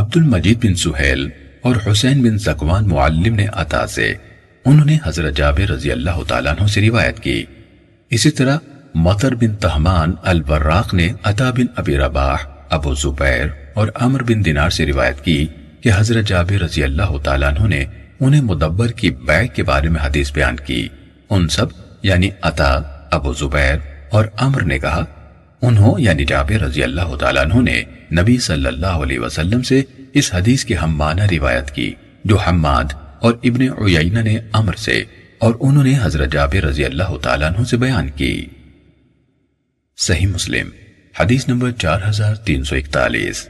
عبد المجید بن سہیل اور حسین بن زکوان معلم نے عطا سے انہوں نے حضرت جابر رضی اللہ تعالیٰ عنہ سے روایت کی۔ اسی طرح مطر بن تحمان البراق نے عطا بن ابی رباح، ابو زبیر اور عمر بن دینار سے روایت کی کہ حضرت جابر رضی اللہ تعالیٰ عنہ نے انہیں مدبر کی بیع کے بارے میں حدیث بیان کی۔ ان سب یعنی عطا، ابو زبیر اور عمر نے کہا انہوں یعنی جابر رضی اللہ تعالیٰ عنہ نے نبی صلی اللہ علیہ وسلم سے اس حدیث کی ہمانہ روایت کی، جو حماد اور ابن عیینہ نے عمر سے اور انہوں نے حضرت جابر رضی اللہ تعالیٰ عنہ سے بیان کی۔ صحیح مسلم، حدیث نمبر 4341